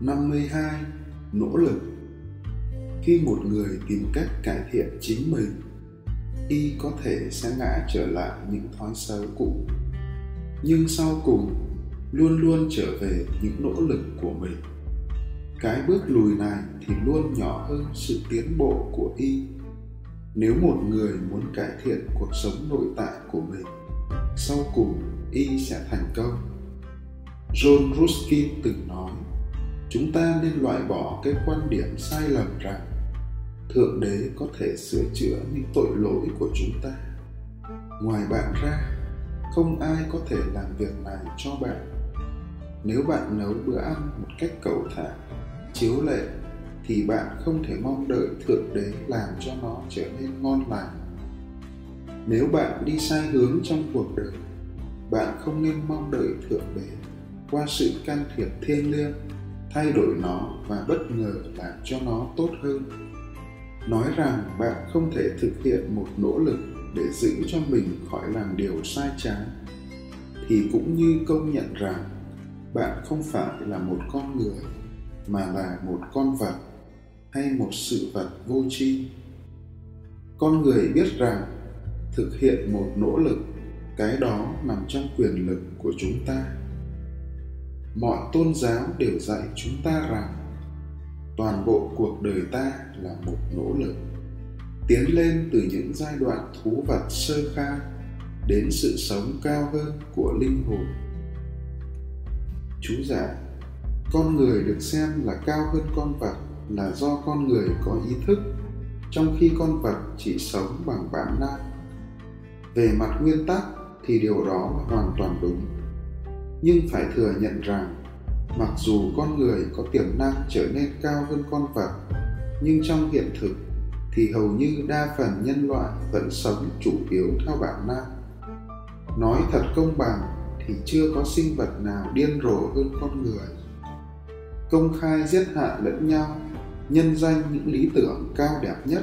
52. Nỗ lực Khi một người tìm cách cải thiện chính mình, y có thể sẽ ngã trở lại những thói xấu cũ. Nhưng sau cùng, luôn luôn trở về những nỗ lực của mình. Cái bước lùi này thì luôn nhỏ hơn sự tiến bộ của y. Nếu một người muốn cải thiện cuộc sống nội tại của mình, sau cùng y sẽ thành công. John Ruskin từng nói, chúng ta nên loại bỏ cái quan điểm sai lầm rằng thượng đế có thể sửa chữa những tội lỗi của chúng ta. Ngoài bạn ra, không ai có thể làm việc này cho bạn. Nếu bạn nấu bữa ăn một cách cầu thả, chiếu lệ, thì bạn không thể mong đợi thượng đế làm cho nó trở nên ngon lành. Nếu bạn đi sai hướng trong cuộc đời, bạn không nên mong đợi thượng đế qua sự can thiệp thiêng liêng thay đổi nó và bất ngờ làm cho nó tốt hơn. Nói rằng bạn không thể thực hiện một nỗ lực để giữ cho mình khỏi làm điều sai trái, thì cũng như công nhận rằng bạn không phải là một con người, mà là một con vật hay một sự vật vô tri. Con người biết rằng thực hiện một nỗ lực, cái đó nằm trong quyền lực của chúng ta mọi tôn giáo đều dạy chúng ta rằng toàn bộ cuộc đời ta là một nỗ lực tiến lên từ những giai đoạn thú vật sơ khai đến sự sống cao hơn của linh hồn. Chú giải con người được xem là cao hơn con vật là do con người có ý thức, trong khi con vật chỉ sống bằng bản năng. Về mặt nguyên tắc thì điều đó là hoàn toàn đúng nhưng phải thừa nhận rằng, mặc dù con người có tiềm năng trở nên cao hơn con vật, nhưng trong hiện thực thì hầu như đa phần nhân loại vẫn sống chủ yếu theo bản năng. Nói thật công bằng thì chưa có sinh vật nào điên rồ hơn con người. Công khai giết hại lẫn nhau, nhân danh những lý tưởng cao đẹp nhất.